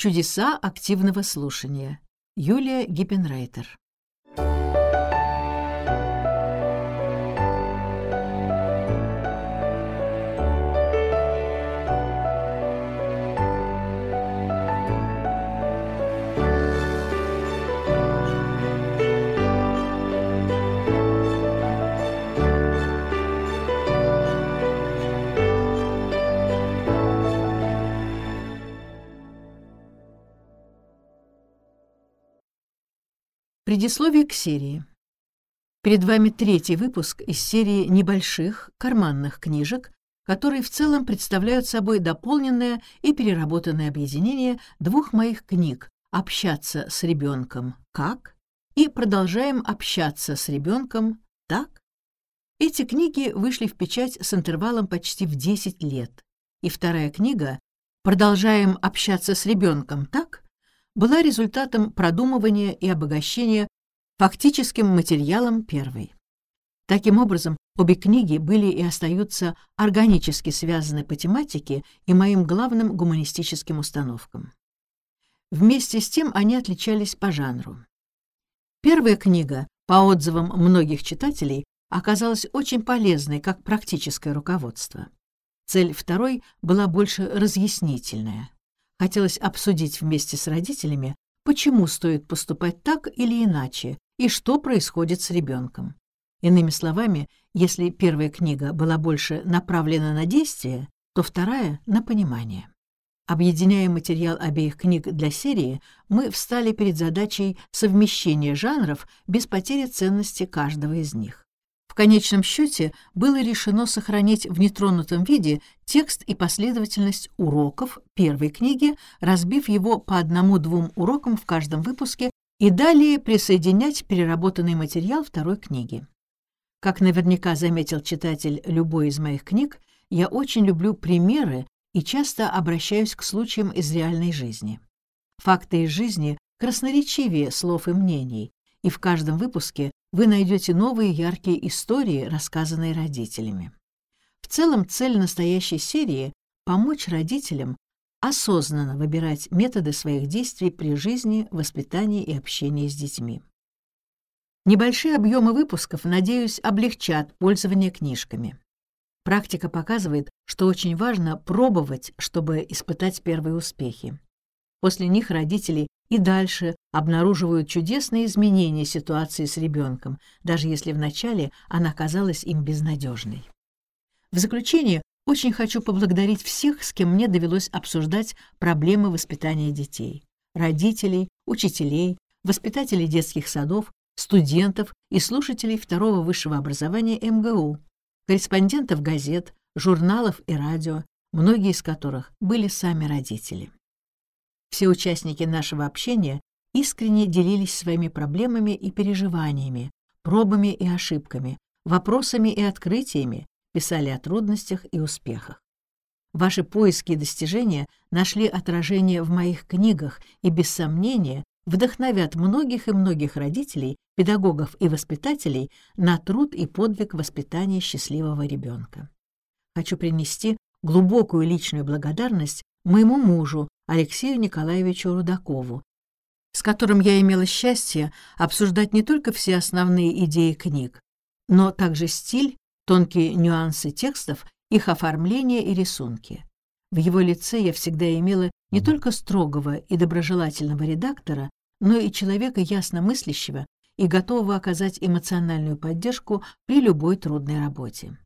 Чудеса активного слушания. Юлия Гиппенрейтер. Предисловие к серии. Перед вами третий выпуск из серии небольших карманных книжек, которые в целом представляют собой дополненное и переработанное объединение двух моих книг «Общаться с ребенком как» и «Продолжаем общаться с ребенком так». Эти книги вышли в печать с интервалом почти в 10 лет, и вторая книга «Продолжаем общаться с ребенком так» была результатом продумывания и обогащения фактическим материалом первой. Таким образом, обе книги были и остаются органически связаны по тематике и моим главным гуманистическим установкам. Вместе с тем они отличались по жанру. Первая книга, по отзывам многих читателей, оказалась очень полезной как практическое руководство. Цель второй была больше разъяснительная. Хотелось обсудить вместе с родителями, почему стоит поступать так или иначе и что происходит с ребенком. Иными словами, если первая книга была больше направлена на действие, то вторая — на понимание. Объединяя материал обеих книг для серии, мы встали перед задачей совмещения жанров без потери ценности каждого из них. В конечном счете было решено сохранить в нетронутом виде текст и последовательность уроков первой книги, разбив его по одному-двум урокам в каждом выпуске и далее присоединять переработанный материал второй книги. Как наверняка заметил читатель любой из моих книг, я очень люблю примеры и часто обращаюсь к случаям из реальной жизни. Факты из жизни красноречивее слов и мнений, и в каждом выпуске вы найдете новые яркие истории, рассказанные родителями. В целом цель настоящей серии — помочь родителям осознанно выбирать методы своих действий при жизни, воспитании и общении с детьми. Небольшие объемы выпусков, надеюсь, облегчат пользование книжками. Практика показывает, что очень важно пробовать, чтобы испытать первые успехи. После них родители и дальше обнаруживают чудесные изменения ситуации с ребенком, даже если вначале она казалась им безнадежной. В заключение очень хочу поблагодарить всех, с кем мне довелось обсуждать проблемы воспитания детей. Родителей, учителей, воспитателей детских садов, студентов и слушателей второго высшего образования МГУ, корреспондентов газет, журналов и радио, многие из которых были сами родители. Все участники нашего общения искренне делились своими проблемами и переживаниями, пробами и ошибками, вопросами и открытиями, писали о трудностях и успехах. Ваши поиски и достижения нашли отражение в моих книгах и, без сомнения, вдохновят многих и многих родителей, педагогов и воспитателей на труд и подвиг воспитания счастливого ребенка. Хочу принести глубокую личную благодарность моему мужу Алексею Николаевичу Рудакову, с которым я имела счастье обсуждать не только все основные идеи книг, но также стиль, тонкие нюансы текстов, их оформление и рисунки. В его лице я всегда имела не только строгого и доброжелательного редактора, но и человека ясномыслящего и готового оказать эмоциональную поддержку при любой трудной работе.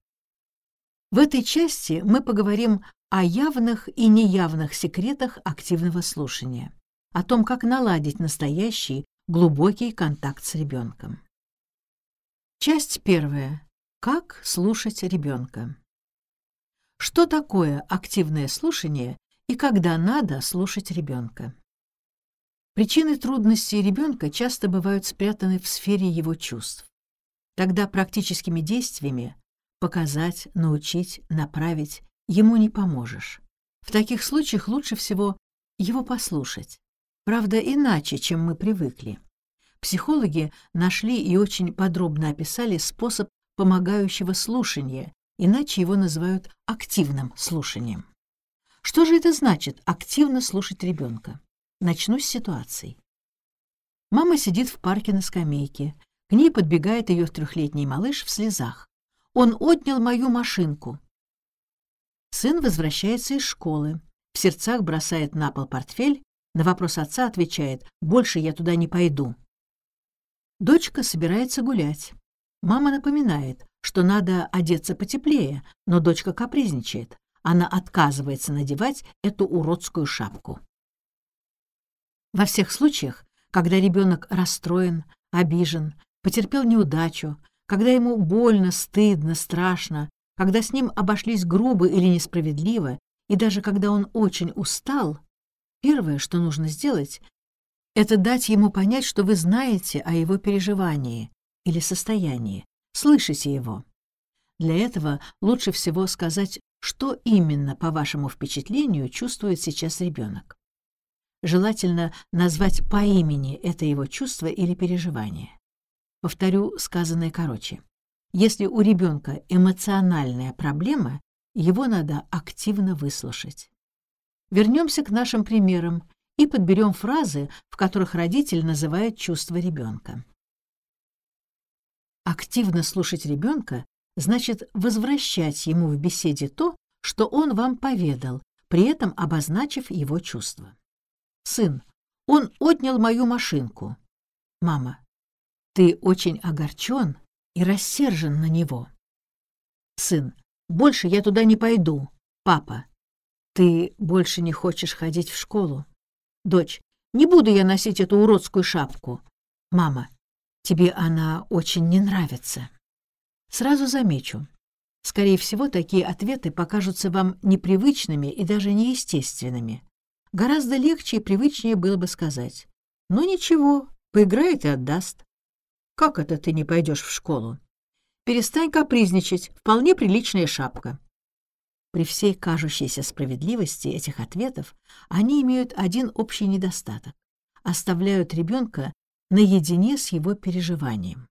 В этой части мы поговорим о явных и неявных секретах активного слушания, о том, как наладить настоящий глубокий контакт с ребенком. Часть первая. Как слушать ребенка. Что такое активное слушание и когда надо слушать ребенка? Причины трудностей ребенка часто бывают спрятаны в сфере его чувств. Тогда практическими действиями показать, научить, направить ему не поможешь. В таких случаях лучше всего его послушать. Правда, иначе, чем мы привыкли. Психологи нашли и очень подробно описали способ помогающего слушания, иначе его называют активным слушанием. Что же это значит — активно слушать ребенка? Начну с ситуации. Мама сидит в парке на скамейке. К ней подбегает ее трехлетний малыш в слезах. Он отнял мою машинку. Сын возвращается из школы. В сердцах бросает на пол портфель. На вопрос отца отвечает «Больше я туда не пойду». Дочка собирается гулять. Мама напоминает, что надо одеться потеплее, но дочка капризничает. Она отказывается надевать эту уродскую шапку. Во всех случаях, когда ребенок расстроен, обижен, потерпел неудачу, когда ему больно, стыдно, страшно, когда с ним обошлись грубо или несправедливо, и даже когда он очень устал, первое, что нужно сделать, это дать ему понять, что вы знаете о его переживании или состоянии, слышите его. Для этого лучше всего сказать, что именно, по вашему впечатлению, чувствует сейчас ребенок. Желательно назвать по имени это его чувство или переживание. Повторю сказанное короче. Если у ребенка эмоциональная проблема, его надо активно выслушать. Вернемся к нашим примерам и подберем фразы, в которых родитель называет чувство ребенка. Активно слушать ребенка значит возвращать ему в беседе то, что он вам поведал, при этом обозначив его чувства. Сын, он отнял мою машинку. Мама, ты очень огорчен и рассержен на него. Сын, больше я туда не пойду. Папа, ты больше не хочешь ходить в школу. Дочь, не буду я носить эту уродскую шапку. Мама, тебе она очень не нравится. Сразу замечу. Скорее всего, такие ответы покажутся вам непривычными и даже неестественными. Гораздо легче и привычнее было бы сказать. «Ну ничего, поиграет и отдаст». «Как это ты не пойдешь в школу?» «Перестань капризничать, вполне приличная шапка». При всей кажущейся справедливости этих ответов они имеют один общий недостаток — оставляют ребенка наедине с его переживанием.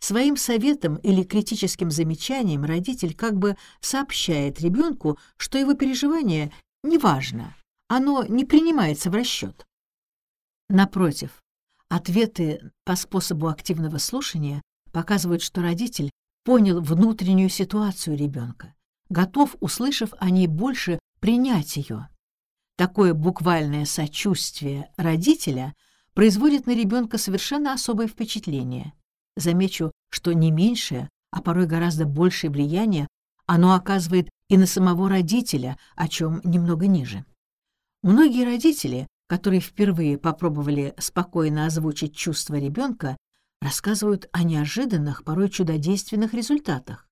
Своим советом или критическим замечанием родитель как бы сообщает ребенку, что его переживание неважно, оно не принимается в расчет. Напротив, ответы по способу активного слушания показывают, что родитель понял внутреннюю ситуацию ребенка, готов, услышав о ней больше, принять ее. Такое буквальное сочувствие родителя производит на ребенка совершенно особое впечатление. Замечу, что не меньшее, а порой гораздо большее влияние оно оказывает и на самого родителя, о чем немного ниже. Многие родители, которые впервые попробовали спокойно озвучить чувства ребенка, рассказывают о неожиданных, порой чудодейственных результатах.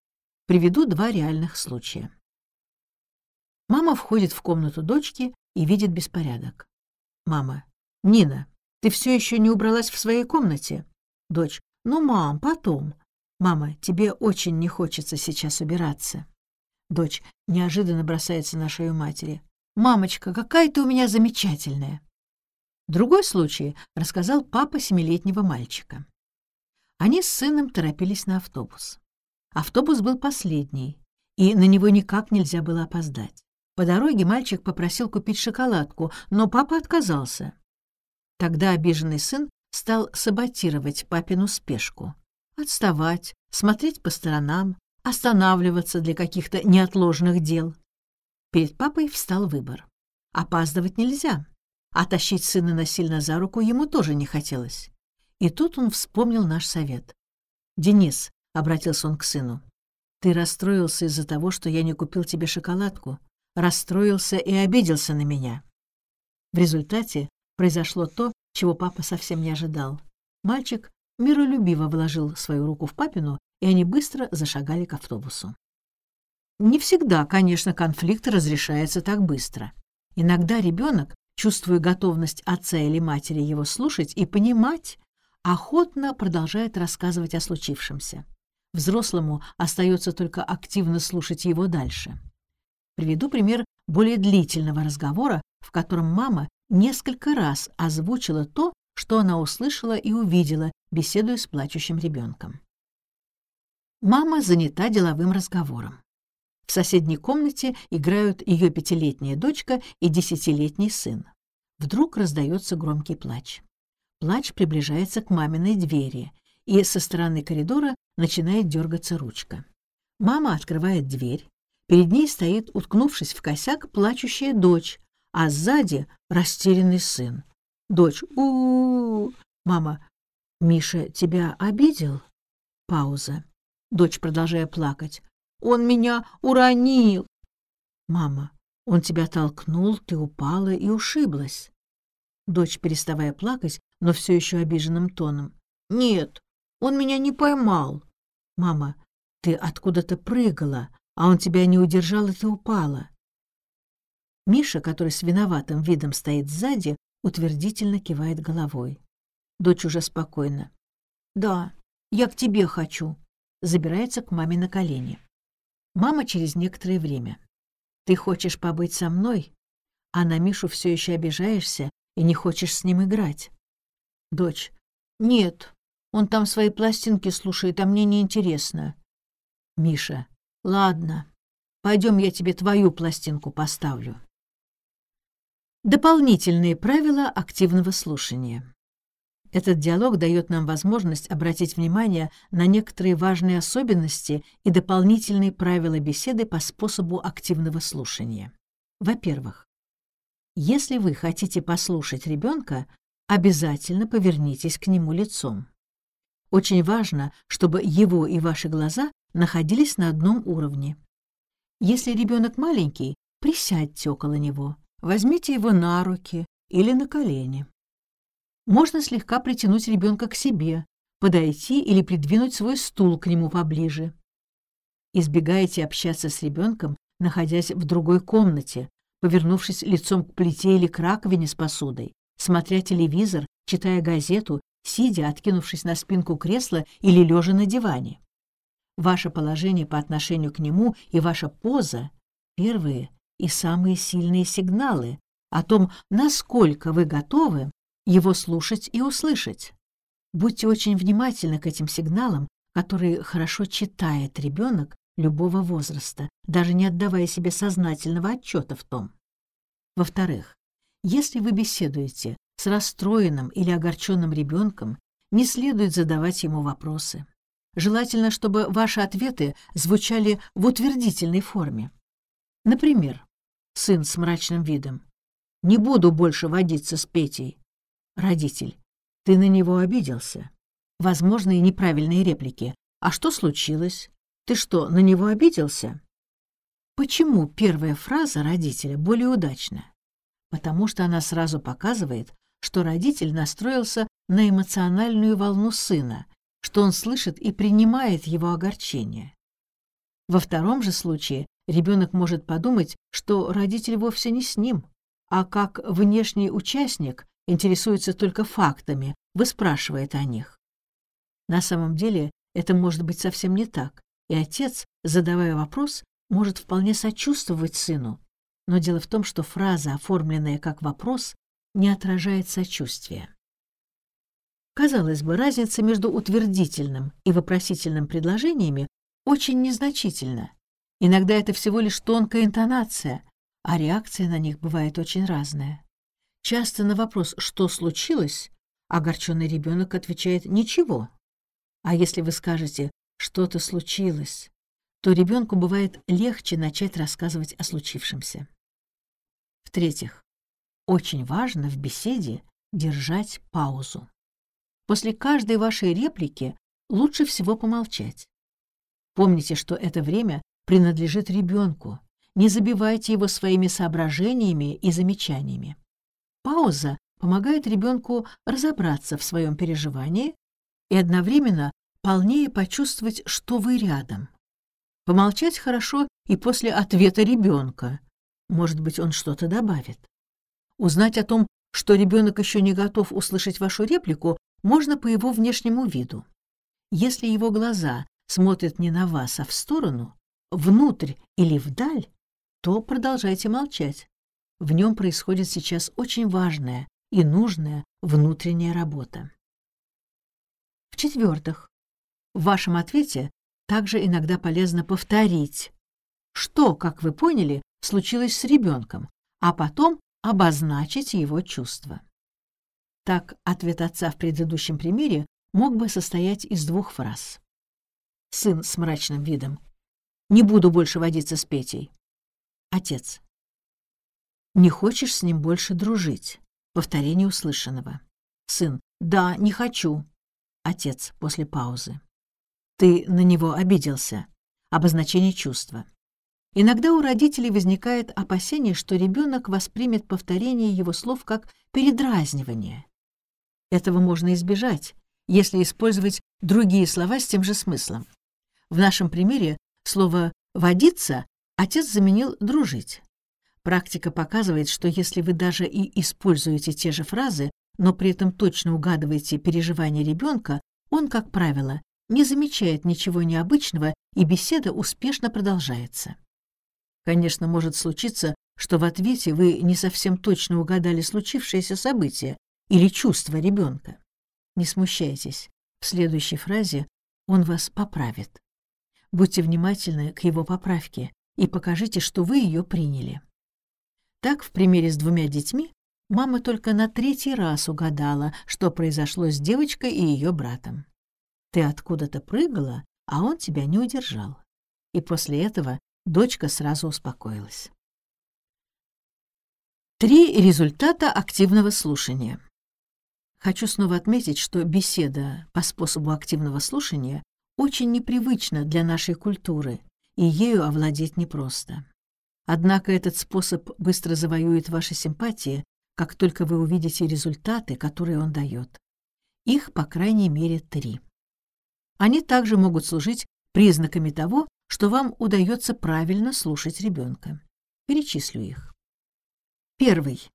Приведу два реальных случая. Мама входит в комнату дочки и видит беспорядок. Мама. «Нина, ты все еще не убралась в своей комнате?» Дочь. «Ну, мам, потом». «Мама, тебе очень не хочется сейчас убираться». Дочь неожиданно бросается на шею матери. «Мамочка, какая ты у меня замечательная!» Другой случай рассказал папа семилетнего мальчика. Они с сыном торопились на автобус. Автобус был последний, и на него никак нельзя было опоздать. По дороге мальчик попросил купить шоколадку, но папа отказался. Тогда обиженный сын стал саботировать папину спешку. Отставать, смотреть по сторонам, останавливаться для каких-то неотложных дел. Перед папой встал выбор. Опаздывать нельзя, а тащить сына насильно за руку ему тоже не хотелось. И тут он вспомнил наш совет. «Денис», — обратился он к сыну, — «ты расстроился из-за того, что я не купил тебе шоколадку, расстроился и обиделся на меня». В результате произошло то, чего папа совсем не ожидал. Мальчик миролюбиво вложил свою руку в папину, и они быстро зашагали к автобусу. Не всегда, конечно, конфликт разрешается так быстро. Иногда ребенок, чувствуя готовность отца или матери его слушать и понимать, охотно продолжает рассказывать о случившемся. Взрослому остается только активно слушать его дальше. Приведу пример более длительного разговора, в котором мама несколько раз озвучила то, что она услышала и увидела, беседуя с плачущим ребенком. Мама занята деловым разговором. В соседней комнате играют ее пятилетняя дочка и десятилетний сын. Вдруг раздается громкий плач. Плач приближается к маминой двери, и со стороны коридора начинает дергаться ручка. Мама открывает дверь. Перед ней стоит, уткнувшись в косяк, плачущая дочь, а сзади растерянный сын. Дочь у, -у, -у, Мама. Миша тебя обидел? Пауза. Дочь, продолжая плакать. Он меня уронил. Мама. Он тебя толкнул, ты упала и ушиблась. Дочь, переставая плакать, но все еще обиженным тоном. Нет, он меня не поймал. Мама. Ты откуда-то прыгала, а он тебя не удержал, и ты упала. Миша, который с виноватым видом стоит сзади, утвердительно кивает головой. Дочь уже спокойно. «Да, я к тебе хочу», забирается к маме на колени. Мама через некоторое время. «Ты хочешь побыть со мной, а на Мишу все еще обижаешься и не хочешь с ним играть?» Дочь. «Нет, он там свои пластинки слушает, а мне неинтересно. Миша. Ладно, пойдем я тебе твою пластинку поставлю. Дополнительные правила активного слушания. Этот диалог дает нам возможность обратить внимание на некоторые важные особенности и дополнительные правила беседы по способу активного слушания. Во-первых, если вы хотите послушать ребенка, обязательно повернитесь к нему лицом. Очень важно, чтобы его и ваши глаза находились на одном уровне. Если ребенок маленький, присядьте около него, возьмите его на руки или на колени. Можно слегка притянуть ребенка к себе, подойти или придвинуть свой стул к нему поближе. Избегайте общаться с ребенком, находясь в другой комнате, повернувшись лицом к плите или к раковине с посудой, смотря телевизор, читая газету, сидя, откинувшись на спинку кресла или лежа на диване. Ваше положение по отношению к нему и ваша поза — первые и самые сильные сигналы о том, насколько вы готовы его слушать и услышать. Будьте очень внимательны к этим сигналам, которые хорошо читает ребенок любого возраста, даже не отдавая себе сознательного отчета в том. Во-вторых, если вы беседуете с расстроенным или огорченным ребенком, не следует задавать ему вопросы. Желательно, чтобы ваши ответы звучали в утвердительной форме. Например, сын с мрачным видом. «Не буду больше водиться с Петей». Родитель. «Ты на него обиделся?» Возможные неправильные реплики. «А что случилось? Ты что, на него обиделся?» Почему первая фраза родителя более удачна? Потому что она сразу показывает, что родитель настроился на эмоциональную волну сына, что он слышит и принимает его огорчение. Во втором же случае ребенок может подумать, что родитель вовсе не с ним, а как внешний участник интересуется только фактами, выспрашивает о них. На самом деле это может быть совсем не так, и отец, задавая вопрос, может вполне сочувствовать сыну. Но дело в том, что фраза, оформленная как вопрос, не отражает сочувствия. Казалось бы, разница между утвердительным и вопросительным предложениями очень незначительна. Иногда это всего лишь тонкая интонация, а реакция на них бывает очень разная. Часто на вопрос «что случилось?» огорченный ребенок отвечает «ничего». А если вы скажете «что-то случилось», то ребенку бывает легче начать рассказывать о случившемся. В-третьих, очень важно в беседе держать паузу. После каждой вашей реплики лучше всего помолчать. Помните, что это время принадлежит ребенку. Не забивайте его своими соображениями и замечаниями. Пауза помогает ребенку разобраться в своем переживании и одновременно полнее почувствовать, что вы рядом. Помолчать хорошо и после ответа ребенка. Может быть, он что-то добавит. Узнать о том, что ребенок еще не готов услышать вашу реплику, можно по его внешнему виду. Если его глаза смотрят не на вас, а в сторону, внутрь или вдаль, то продолжайте молчать. В нем происходит сейчас очень важная и нужная внутренняя работа. В-четвертых, в вашем ответе также иногда полезно повторить, что, как вы поняли, случилось с ребенком, а потом обозначить его чувства. Так, ответ отца в предыдущем примере мог бы состоять из двух фраз. Сын с мрачным видом. «Не буду больше водиться с Петей». Отец. «Не хочешь с ним больше дружить?» Повторение услышанного. Сын. «Да, не хочу». Отец после паузы. «Ты на него обиделся». Обозначение чувства. Иногда у родителей возникает опасение, что ребенок воспримет повторение его слов как передразнивание. Этого можно избежать, если использовать другие слова с тем же смыслом. В нашем примере слово «водиться» отец заменил «дружить». Практика показывает, что если вы даже и используете те же фразы, но при этом точно угадываете переживания ребенка, он, как правило, не замечает ничего необычного, и беседа успешно продолжается. Конечно, может случиться, что в ответе вы не совсем точно угадали случившееся событие или чувство ребенка. Не смущайтесь, в следующей фразе он вас поправит. Будьте внимательны к его поправке и покажите, что вы ее приняли. Так, в примере с двумя детьми, мама только на третий раз угадала, что произошло с девочкой и ее братом. Ты откуда-то прыгала, а он тебя не удержал. И после этого дочка сразу успокоилась. Три результата активного слушания. Хочу снова отметить, что беседа по способу активного слушания очень непривычна для нашей культуры, и ею овладеть непросто. Однако этот способ быстро завоюет ваши симпатии, как только вы увидите результаты, которые он дает. Их, по крайней мере, три. Они также могут служить признаками того, что вам удается правильно слушать ребенка. Перечислю их. Первый.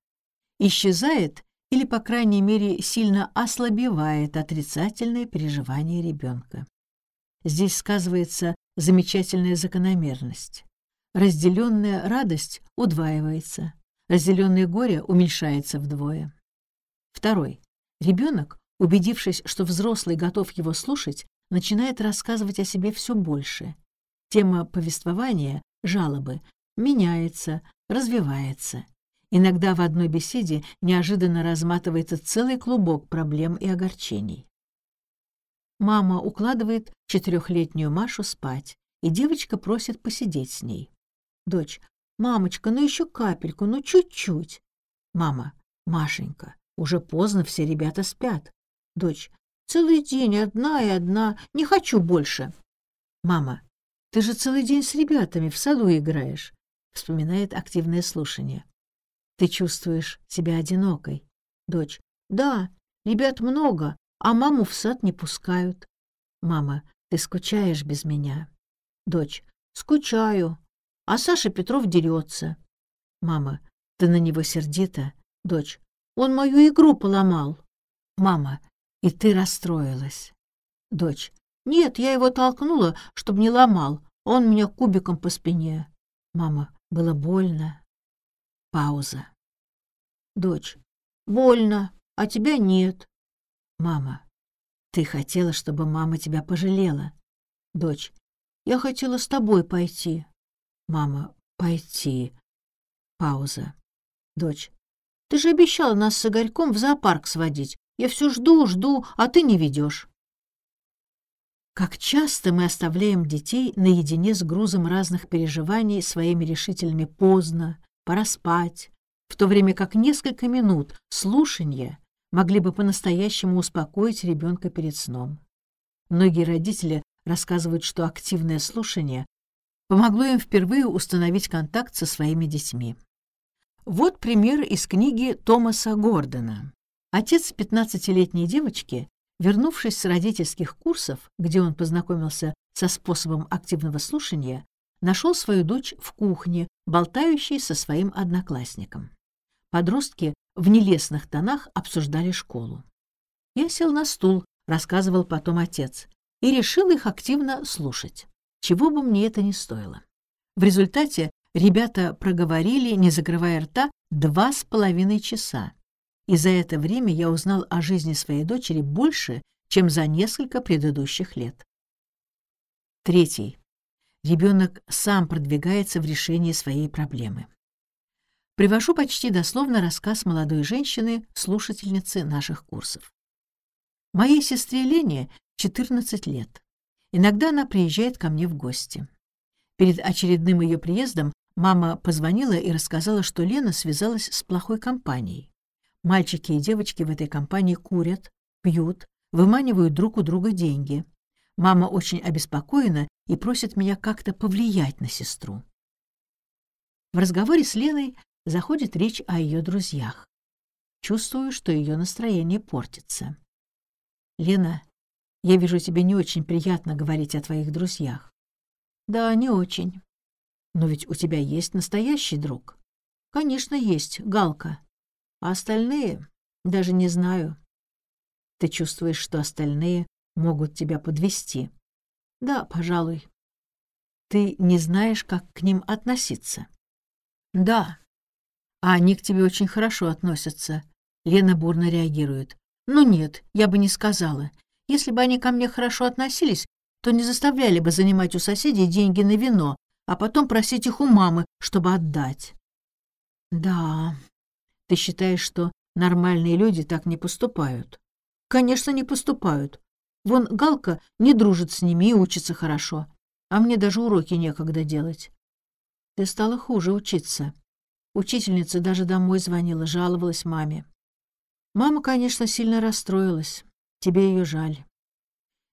Исчезает или, по крайней мере, сильно ослабевает отрицательное переживание ребенка. Здесь сказывается замечательная закономерность. Разделенная радость удваивается, разделенное горе уменьшается вдвое. Второй. Ребенок, убедившись, что взрослый готов его слушать, начинает рассказывать о себе все больше. Тема повествования, жалобы, меняется, развивается. Иногда в одной беседе неожиданно разматывается целый клубок проблем и огорчений. Мама укладывает четырехлетнюю Машу спать, и девочка просит посидеть с ней. Дочь. «Мамочка, ну еще капельку, ну чуть-чуть». Мама. «Машенька, уже поздно, все ребята спят». Дочь. «Целый день одна и одна, не хочу больше». Мама. «Ты же целый день с ребятами в саду играешь», — вспоминает активное слушание. «Ты чувствуешь себя одинокой». Дочь. «Да, ребят много, а маму в сад не пускают». «Мама, ты скучаешь без меня?» Дочь. «Скучаю, а Саша Петров дерется. Мама, ты на него сердита? Дочь, он мою игру поломал. Мама, и ты расстроилась. Дочь, нет, я его толкнула, чтобы не ломал. Он меня кубиком по спине. Мама, было больно. Пауза. Дочь, больно, а тебя нет. Мама, ты хотела, чтобы мама тебя пожалела. Дочь, я хотела с тобой пойти. Мама, пойти. Пауза. Дочь. Ты же обещала нас с Игорьком в зоопарк сводить. Я все жду, жду, а ты не ведешь. Как часто мы оставляем детей наедине с грузом разных переживаний своими решительными «поздно», «пора спать», в то время как несколько минут слушания могли бы по-настоящему успокоить ребенка перед сном. Многие родители рассказывают, что активное слушание помогло им впервые установить контакт со своими детьми. Вот пример из книги Томаса Гордона. Отец 15-летней девочки, вернувшись с родительских курсов, где он познакомился со способом активного слушания, нашел свою дочь в кухне, болтающей со своим одноклассником. Подростки в нелестных тонах обсуждали школу. «Я сел на стул», — рассказывал потом отец, и решил их активно слушать чего бы мне это ни стоило. В результате ребята проговорили, не закрывая рта, два с половиной часа. И за это время я узнал о жизни своей дочери больше, чем за несколько предыдущих лет. Третий. Ребенок сам продвигается в решении своей проблемы. Привожу почти дословно рассказ молодой женщины, слушательницы наших курсов. Моей сестре Лене 14 лет. Иногда она приезжает ко мне в гости. Перед очередным ее приездом мама позвонила и рассказала, что Лена связалась с плохой компанией. Мальчики и девочки в этой компании курят, пьют, выманивают друг у друга деньги. Мама очень обеспокоена и просит меня как-то повлиять на сестру. В разговоре с Леной заходит речь о ее друзьях. Чувствую, что ее настроение портится. «Лена, я вижу, тебе не очень приятно говорить о твоих друзьях». «Да, не очень». «Но ведь у тебя есть настоящий друг». «Конечно, есть, Галка. А остальные? Даже не знаю». «Ты чувствуешь, что остальные могут тебя подвести?» «Да, пожалуй». «Ты не знаешь, как к ним относиться?» «Да, а они к тебе очень хорошо относятся. Лена бурно реагирует. Ну нет, я бы не сказала. Если бы они ко мне хорошо относились, то не заставляли бы занимать у соседей деньги на вино, а потом просить их у мамы, чтобы отдать. Да, ты считаешь, что нормальные люди так не поступают? Конечно, не поступают. Вон Галка не дружит с ними и учится хорошо, а мне даже уроки некогда делать. Ты стала хуже учиться. Учительница даже домой звонила, жаловалась маме. Мама, конечно, сильно расстроилась. Тебе ее жаль.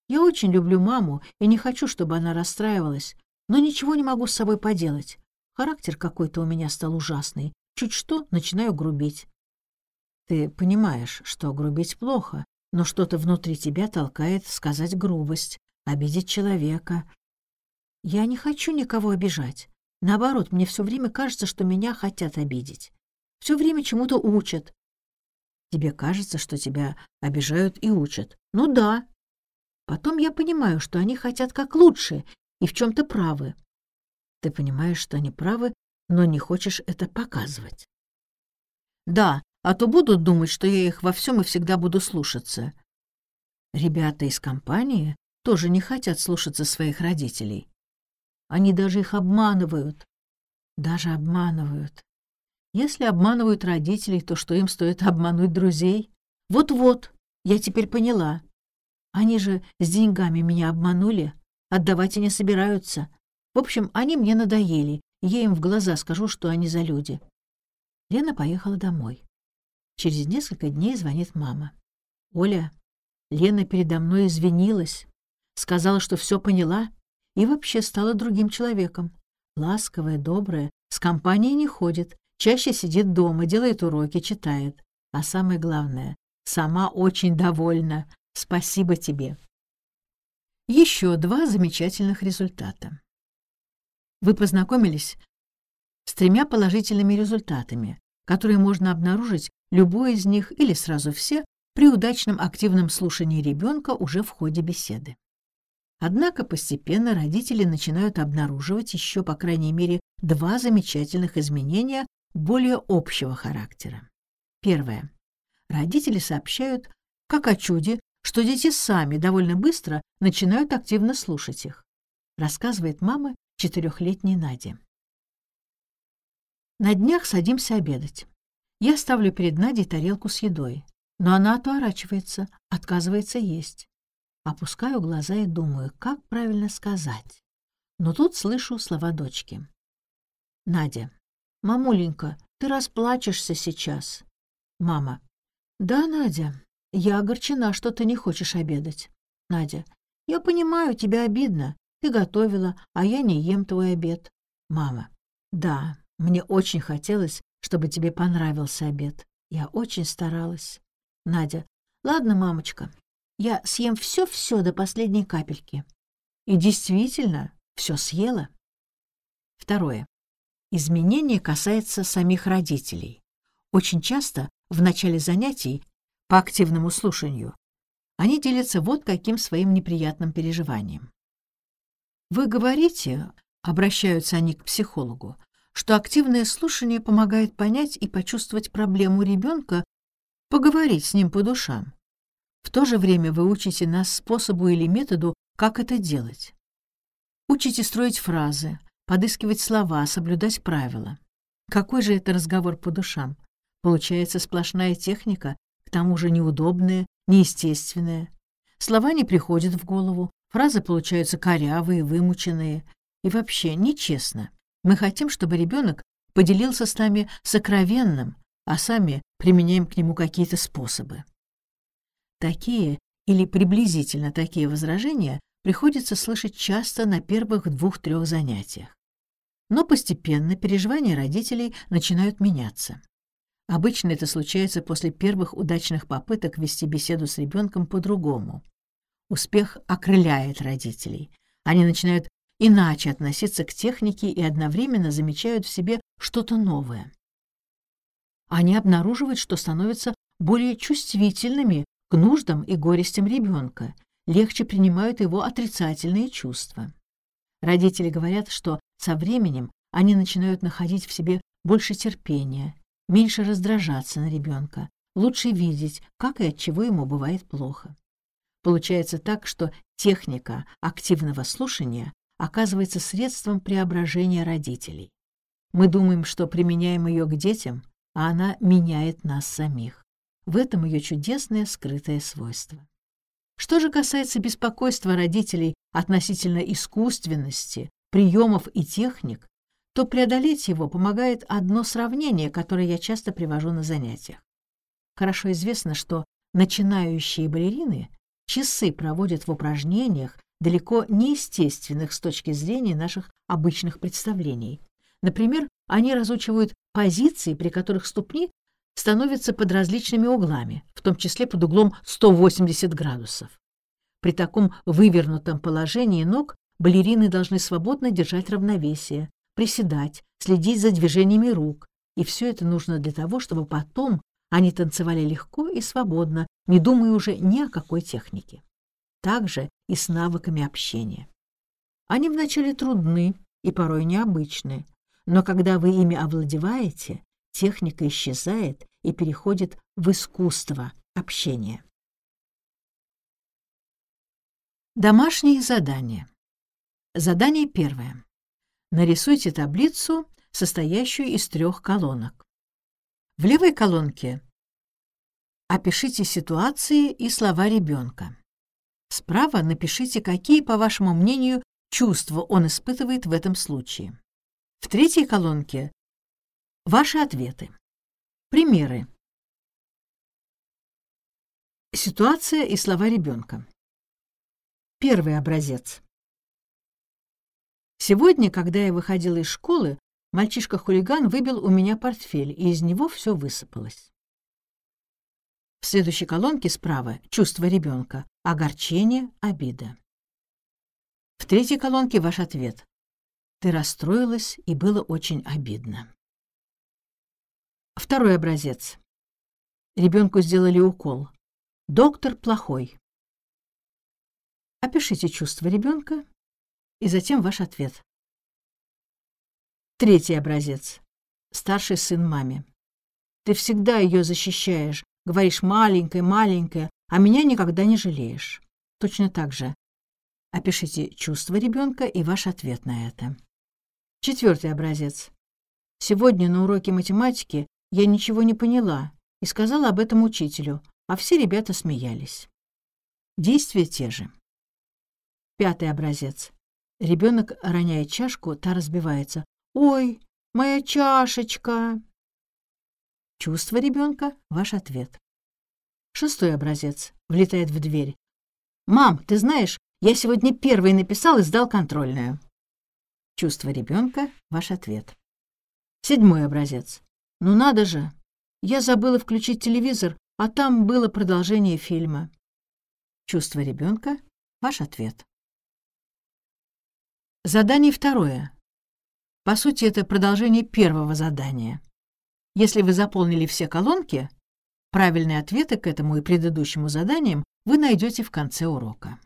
Я очень люблю маму и не хочу, чтобы она расстраивалась, но ничего не могу с собой поделать. Характер какой-то у меня стал ужасный. Чуть что, начинаю грубить. Ты понимаешь, что грубить плохо, но что-то внутри тебя толкает сказать грубость, обидеть человека. Я не хочу никого обижать. Наоборот, мне все время кажется, что меня хотят обидеть. Все время чему-то учат. Тебе кажется, что тебя обижают и учат. Ну да. Потом я понимаю, что они хотят как лучше и в чем-то правы. Ты понимаешь, что они правы, но не хочешь это показывать. Да, а то будут думать, что я их во всем и всегда буду слушаться. Ребята из компании тоже не хотят слушаться своих родителей. Они даже их обманывают. Даже обманывают. Если обманывают родителей, то что им стоит обмануть друзей? Вот-вот, я теперь поняла. Они же с деньгами меня обманули, отдавать и не собираются. В общем, они мне надоели, я им в глаза скажу, что они за люди. Лена поехала домой. Через несколько дней звонит мама. «Оля, Лена передо мной извинилась, сказала, что все поняла и вообще стала другим человеком. Ласковая, добрая, с компанией не ходит, чаще сидит дома, делает уроки, читает. А самое главное, сама очень довольна. Спасибо тебе. Еще два замечательных результата. Вы познакомились с тремя положительными результатами, которые можно обнаружить любой из них или сразу все при удачном активном слушании ребенка уже в ходе беседы. Однако постепенно родители начинают обнаруживать еще, по крайней мере, два замечательных изменения более общего характера. Первое. Родители сообщают, как о чуде, что дети сами довольно быстро начинают активно слушать их, рассказывает мама четырехлетней Нади. На днях садимся обедать. Я ставлю перед Надей тарелку с едой, но она отворачивается, отказывается есть. Опускаю глаза и думаю, как правильно сказать. Но тут слышу слова дочки. Надя. «Мамуленька, ты расплачешься сейчас». Мама. «Да, Надя, я огорчена, что ты не хочешь обедать». Надя. «Я понимаю, тебе обидно. Ты готовила, а я не ем твой обед». Мама. «Да, мне очень хотелось, чтобы тебе понравился обед. Я очень старалась». Надя. «Ладно, мамочка, я съем все-все до последней капельки. И действительно, все съела. Второе. Изменение касается самих родителей. Очень часто в начале занятий по активному слушанию они делятся вот каким своим неприятным переживанием. Вы говорите, обращаются они к психологу, что активное слушание помогает понять и почувствовать проблему ребенка, поговорить с ним по душам. В то же время вы учите нас способу или методу, как это делать. Учите строить фразы, подыскивать слова, соблюдать правила. Какой же это разговор по душам? Получается сплошная техника, к тому же неудобная, неестественная. Слова не приходят в голову, фразы получаются корявые, вымученные. И вообще нечестно. Мы хотим, чтобы ребенок поделился с нами сокровенным, а сами применяем к нему какие-то способы. Такие или приблизительно такие возражения приходится слышать часто на первых двух-трех занятиях. Но постепенно переживания родителей начинают меняться. Обычно это случается после первых удачных попыток вести беседу с ребенком по-другому. Успех окрыляет родителей. Они начинают иначе относиться к технике и одновременно замечают в себе что-то новое. Они обнаруживают, что становятся более чувствительными к нуждам и горестям ребенка, легче принимают его отрицательные чувства. Родители говорят, что со временем они начинают находить в себе больше терпения, меньше раздражаться на ребенка, лучше видеть, как и от чего ему бывает плохо. Получается так, что техника активного слушания оказывается средством преображения родителей. Мы думаем, что применяем ее к детям, а она меняет нас самих. В этом ее чудесное скрытое свойство. Что же касается беспокойства родителей относительно искусственности, приемов и техник, то преодолеть его помогает одно сравнение, которое я часто привожу на занятиях. Хорошо известно, что начинающие балерины часы проводят в упражнениях, далеко неестественных с точки зрения наших обычных представлений. Например, они разучивают позиции, при которых ступни становятся под различными углами, в том числе под углом 180 градусов. При таком вывернутом положении ног балерины должны свободно держать равновесие, приседать, следить за движениями рук, и все это нужно для того, чтобы потом они танцевали легко и свободно, не думая уже ни о какой технике. Так же и с навыками общения. Они вначале трудны и порой необычны, но когда вы ими овладеваете, техника исчезает и переходит в искусство общения. Домашние задания. Задание первое. Нарисуйте таблицу, состоящую из трех колонок. В левой колонке опишите ситуации и слова ребенка. Справа напишите, какие, по вашему мнению, чувства он испытывает в этом случае. В третьей колонке — ваши ответы. Примеры. Ситуация и слова ребенка. Первый образец. Сегодня, когда я выходила из школы, мальчишка-хулиган выбил у меня портфель, и из него все высыпалось. В следующей колонке справа — чувство ребенка, огорчение, обида. В третьей колонке ваш ответ. Ты расстроилась, и было очень обидно. Второй образец. Ребенку сделали укол. Доктор плохой. Опишите чувство ребенка и затем ваш ответ. Третий образец. Старший сын маме. Ты всегда ее защищаешь, Говоришь «маленькая, маленькая», а меня никогда не жалеешь. Точно так же. Опишите чувство ребенка и ваш ответ на это. Четвертый образец. Сегодня на уроке математики я ничего не поняла и сказала об этом учителю, а все ребята смеялись. Действия те же. Пятый образец. Ребенок роняет чашку, та разбивается. «Ой, моя чашечка!» Чувство ребенка — ваш ответ. Шестой образец. Влетает в дверь. «Мам, ты знаешь, я сегодня первый написал и сдал контрольную». Чувство ребенка — ваш ответ. Седьмой образец. «Ну надо же! Я забыла включить телевизор, а там было продолжение фильма». Чувство ребенка — ваш ответ. Задание второе. По сути, это продолжение первого задания. Если вы заполнили все колонки, правильные ответы к этому и предыдущему заданиям вы найдете в конце урока.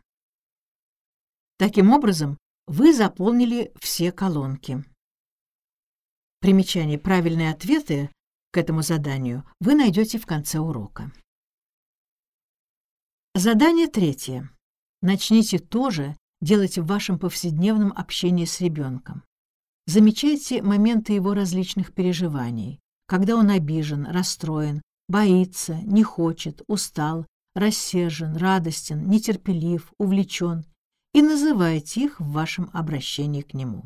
Таким образом, вы заполнили все колонки. Примечание «Правильные ответы» к этому заданию вы найдете в конце урока. Задание третье. Начните тоже делать в вашем повседневном общении с ребенком. Замечайте моменты его различных переживаний, когда он обижен, расстроен, боится, не хочет, устал, рассержен, радостен, нетерпелив, увлечен, и называйте их в вашем обращении к нему.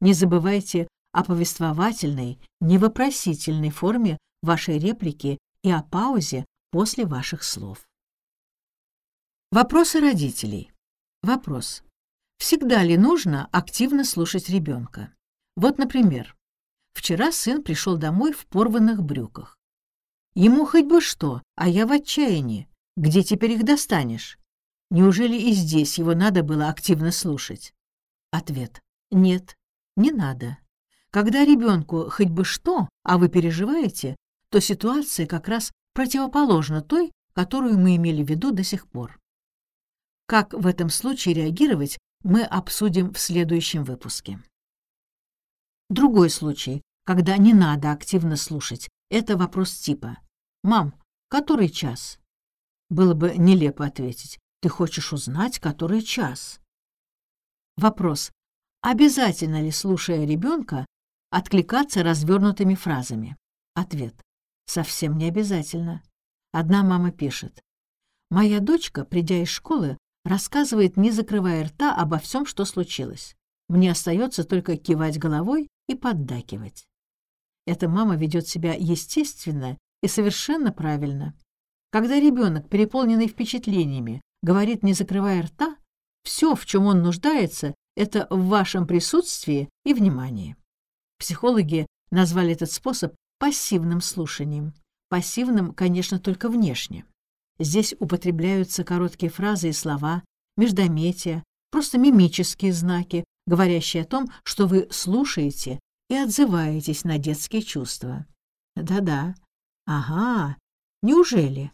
Не забывайте о повествовательной, невопросительной форме вашей реплики и о паузе после ваших слов. Вопросы родителей. Вопрос. Всегда ли нужно активно слушать ребенка? Вот, например, вчера сын пришел домой в порванных брюках. Ему хоть бы что, а я в отчаянии. Где теперь их достанешь? Неужели и здесь его надо было активно слушать? Ответ. Нет, не надо. Когда ребенку хоть бы что, а вы переживаете, то ситуация как раз противоположна той, которую мы имели в виду до сих пор. Как в этом случае реагировать, мы обсудим в следующем выпуске. Другой случай, когда не надо активно слушать, это вопрос типа «Мам, который час?» Было бы нелепо ответить «Ты хочешь узнать, который час?» Вопрос Обязательно ли, слушая ребенка, откликаться развернутыми фразами? Ответ. Совсем не обязательно. Одна мама пишет. «Моя дочка, придя из школы, рассказывает, не закрывая рта, обо всем, что случилось. Мне остается только кивать головой и поддакивать». Эта мама ведет себя естественно и совершенно правильно. Когда ребенок, переполненный впечатлениями, говорит, не закрывая рта, все, в чем он нуждается, это в вашем присутствии и внимании. Психологи назвали этот способ пассивным слушанием. Пассивным, конечно, только внешне. Здесь употребляются короткие фразы и слова, междометия, просто мимические знаки, говорящие о том, что вы слушаете и отзываетесь на детские чувства. Да-да. Ага. Неужели?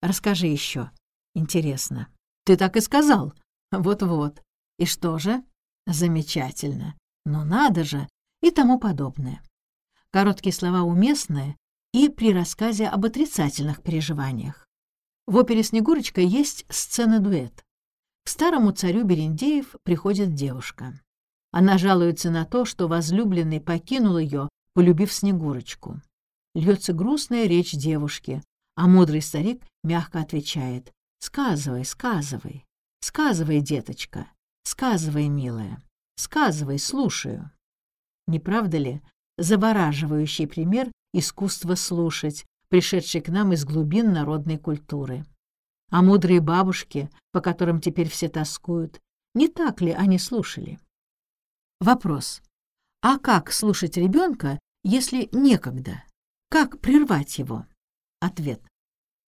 Расскажи еще. Интересно. Ты так и сказал. Вот-вот. И что же? Замечательно. Ну надо же. И тому подобное. Короткие слова уместные и при рассказе об отрицательных переживаниях. В опере «Снегурочка» есть сцена-дуэт. К старому царю Берендеев приходит девушка. Она жалуется на то, что возлюбленный покинул ее, полюбив Снегурочку. Льется грустная речь девушки, а мудрый старик мягко отвечает «Сказывай, сказывай, сказывай, деточка, сказывай, милая, сказывай, слушаю». Не правда ли завораживающий пример искусства слушать, пришедший к нам из глубин народной культуры? А мудрые бабушки, по которым теперь все тоскуют, не так ли они слушали? Вопрос. А как слушать ребенка, если некогда? Как прервать его? Ответ.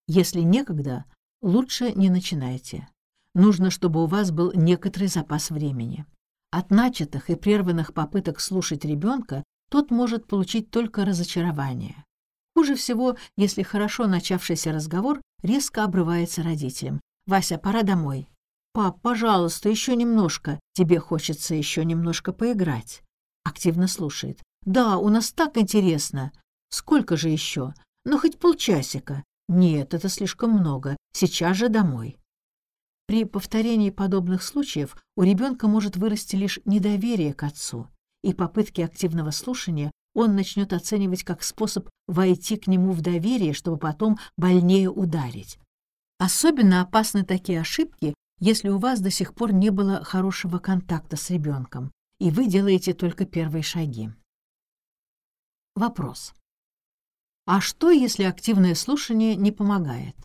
Если некогда, лучше не начинайте. Нужно, чтобы у вас был некоторый запас времени. От начатых и прерванных попыток слушать ребенка тот может получить только разочарование. Хуже всего, если хорошо начавшийся разговор резко обрывается родителям. «Вася, пора домой». «Пап, пожалуйста, еще немножко. Тебе хочется еще немножко поиграть». Активно слушает. «Да, у нас так интересно. Сколько же еще? Ну, хоть полчасика». «Нет, это слишком много. Сейчас же домой». При повторении подобных случаев у ребенка может вырасти лишь недоверие к отцу, и попытки активного слушания он начнет оценивать как способ войти к нему в доверие, чтобы потом больнее ударить. Особенно опасны такие ошибки, если у вас до сих пор не было хорошего контакта с ребенком, и вы делаете только первые шаги. Вопрос. А что, если активное слушание не помогает?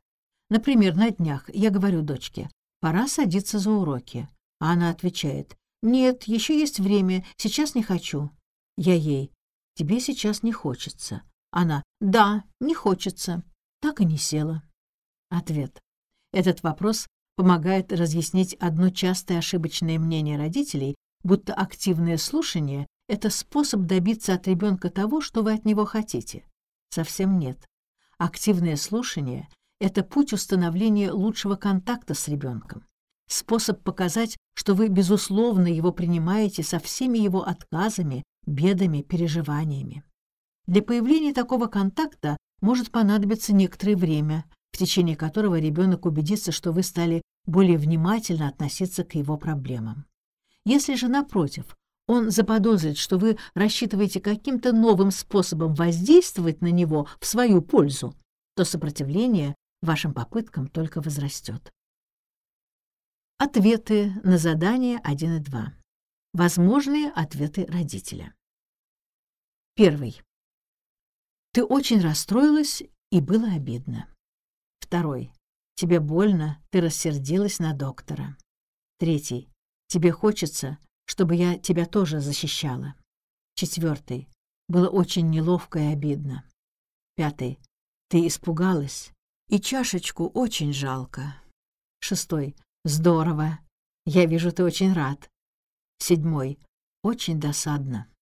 Например, на днях я говорю дочке, пора садиться за уроки. А она отвечает, «Нет, еще есть время, сейчас не хочу». Я ей, «Тебе сейчас не хочется». Она, «Да, не хочется». Так и не села. Ответ. Этот вопрос помогает разъяснить одно частое ошибочное мнение родителей, будто активное слушание — это способ добиться от ребенка того, что вы от него хотите. Совсем нет. Активное слушание это путь установления лучшего контакта с ребенком, способ показать, что вы, безусловно, его принимаете со всеми его отказами, бедами, переживаниями. Для появления такого контакта может понадобиться некоторое время, в течение которого ребенок убедится, что вы стали более внимательно относиться к его проблемам. Если же, напротив, он заподозрит, что вы рассчитываете каким-то новым способом воздействовать на него в свою пользу, то сопротивление вашим попыткам только возрастет. Ответы на задания 1 и 2. Возможные ответы родителя. Первый. Ты очень расстроилась и было обидно. Второй. Тебе больно, ты рассердилась на доктора. Третий. Тебе хочется, чтобы я тебя тоже защищала. Четвертый. Было очень неловко и обидно. Пятый. Ты испугалась, и чашечку очень жалко. Шестой. Здорово. Я вижу, ты очень рад. Седьмой. Очень досадно.